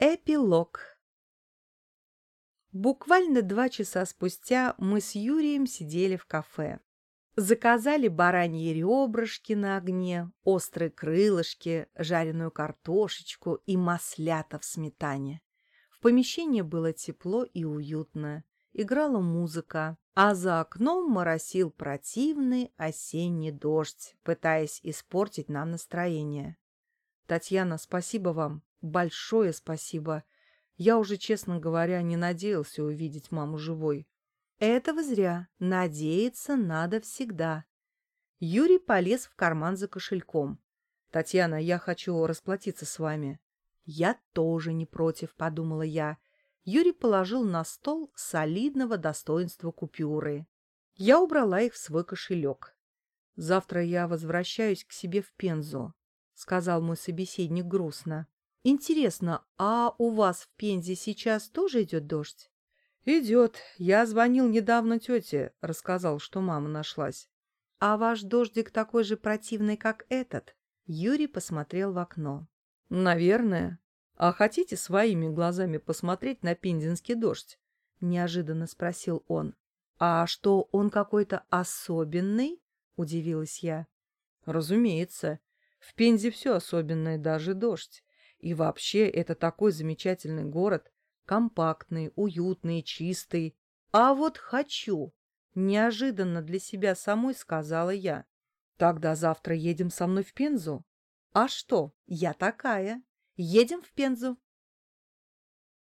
Эпилог Буквально два часа спустя мы с Юрием сидели в кафе. Заказали бараньи ребрышки на огне, острые крылышки, жареную картошечку и маслята в сметане. В помещении было тепло и уютно. Играла музыка, а за окном моросил противный осенний дождь, пытаясь испортить нам настроение. «Татьяна, спасибо вам, большое спасибо. Я уже, честно говоря, не надеялся увидеть маму живой». «Этого зря. Надеяться надо всегда». Юрий полез в карман за кошельком. «Татьяна, я хочу расплатиться с вами». «Я тоже не против», — подумала я. Юрий положил на стол солидного достоинства купюры. Я убрала их в свой кошелек. «Завтра я возвращаюсь к себе в Пензу», — сказал мой собеседник грустно. «Интересно, а у вас в Пензе сейчас тоже идет дождь?» «Идет. Я звонил недавно тете, рассказал, что мама нашлась». «А ваш дождик такой же противный, как этот?» Юрий посмотрел в окно. «Наверное. А хотите своими глазами посмотреть на пензенский дождь?» — неожиданно спросил он. «А что, он какой-то особенный?» — удивилась я. «Разумеется. В Пензе все особенное, даже дождь. И вообще, это такой замечательный город. Компактный, уютный, чистый. А вот хочу!» Неожиданно для себя самой сказала я. «Тогда завтра едем со мной в Пензу?» «А что, я такая!» Едем в Пензу.